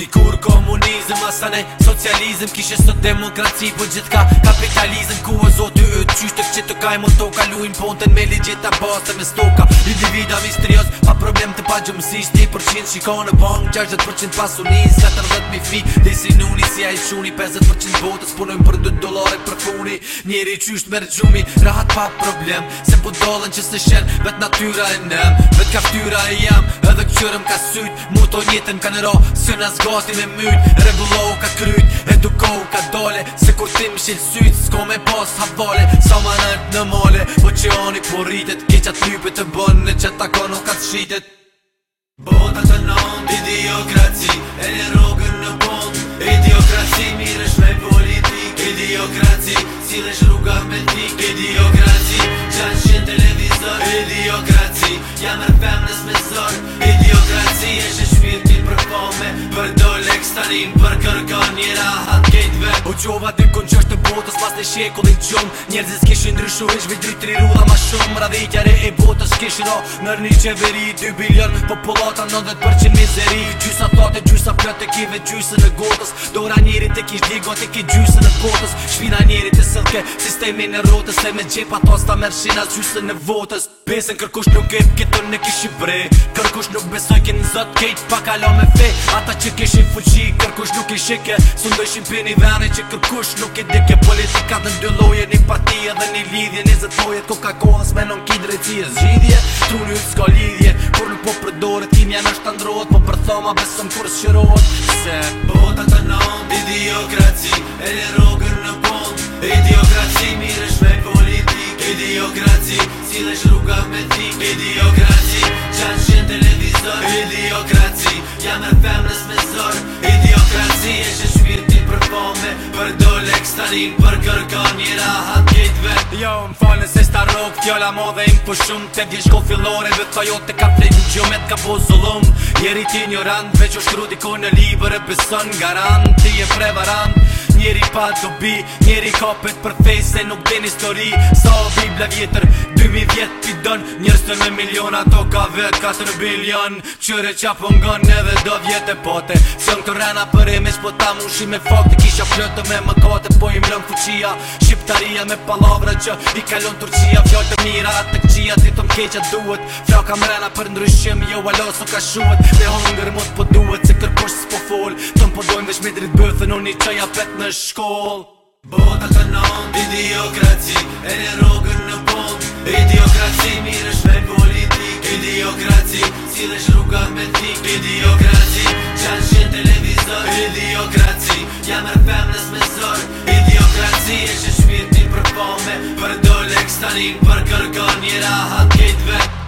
Dikur komunizm, asane socializm Kishe sot demokraci, po gjithka kapitalizm Ku e zotë e të qyshtë kaj mu stoka Lujnë ponten me legjeta bostë me stoka Individa misterios, pa problem të pa gjumësi Shti përshin shiko në 60% pasunin Se të mi fi, dhe si nuni si a i shuni 50% votës punojnë për 2 dolari për funi Njeri qysht me rëgjumi, rahat pa problem Se po dollen që se shen, vet natyra e nem Vet ka e jam, edhe këqërëm ka syt Mu të njetën ka nëra, së në me myt Regulohu ka kryt, edukohu ka dole Se kur tim shilë syt, s'ko me pas havale vole Sa nërë në mole, Po që porritet Ki qatë lypet të bënë Në qëtë ako nuk atë shqitet Bota të në Idiokraci E në rogën në bond Idiokraci Mire me politik Idiokraci Si dhe shruga me tik Idiokraci Qanë shqit televizor Idiokraci Jam rëpem në smesor Idiokraci E shë shpirtin për fome Për dolek stanin Për kërkon njëra Uqova dykon që është të botës pas në shekullin qëmë Njerëzit s'kishin ndryshu hish veç dy tri rruda ma shumë Radhejtjare e botës s'kishin o nërni qeveri 2 bilion popullata 90% mizeri Gjysa Gjot të kive gjysë në gotës Dora njeri të kish digon të ki gjysë në kotës Shpina njeri të sëlke Sistemi në rotës Se me gjepa të asta mërshina gjysë në votës Besën kërkush nuk gëp këtër në kishë bre Kërkush nuk besoj në zët kejt pa kalo me fe Ata që kishin fuqi kërkush nuk i shike Së ndojshin për një vene që kërkush nuk i dike Politika dhe ndylloje një patia dhe një lidhje Një zëtojet ko ka kohas me nën ki drejtia Zgjidhje, truri u s'ka lidhje Por nuk po përdore, timja në shtë androhet Po përthoma besëm kur s'qero bot Se bota të nëmë Idiokraci E në rogër në bond Idiokraci Mirë me politik Idiokraci Si dhe shruga me ti Idiokraci Qanë shqen televizor Idiokraci jam në femrës me zor Idiokraci E shë shpirti për pome Për dole kësta Për kërka njëra hatë gjitve Jo më fa Gangsta rock, fjolla mo dhe im për shumë Të vjë shko fillore dhe të jote ka plen Gjo me t'ka po zullum Njeri ti një rand Veq o shkru diko në liber e pësën Nga ti e prevarant Njeri pa të bi Njeri ka pët për fej se nuk din histori Sa o vibla vjetër, dy mi vjetë pidon Njerës të me miliona, to ka vetë, ka të në bilion Qëre qa po ngon, neve do vjetë pote pote Sëm të rena për e mes po ta ushi me fakte Kisha fjëtë me më kate po im lëm fuqia Shqiptaria me palavra që i kalon Turqia Fjallë të mira atë të këqia ti të mkeqa duhet Fra kam rena për ndryshim jo alo su ka shuhet me hunger mot po duhet se kërkosh s'po fol Të po më podojnë vesh me dritë bëthën unë i qëja pet në shkoll Bota të non, idiokraci, e në rogën në pon Idiokraci, mirësh me politik Idiokraci, si dhe me tik Idiokraci tani për kërkon një rahat këtë vetë